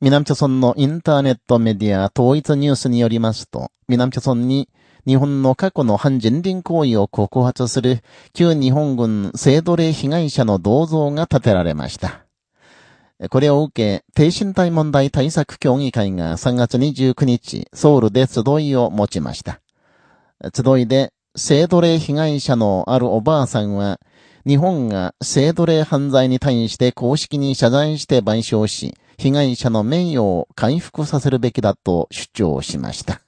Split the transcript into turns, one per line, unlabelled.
南朝村のインターネットメディア統一ニュースによりますと、南朝村に日本の過去の反人倫行為を告発する旧日本軍性奴隷被害者の銅像が建てられました。これを受け、低身体問題対策協議会が3月29日、ソウルで集いを持ちました。集いで、性奴隷被害者のあるおばあさんは、日本が性奴隷犯罪に対して公式に謝罪して賠償し、被害者の名誉を回復させるべきだと主張しました。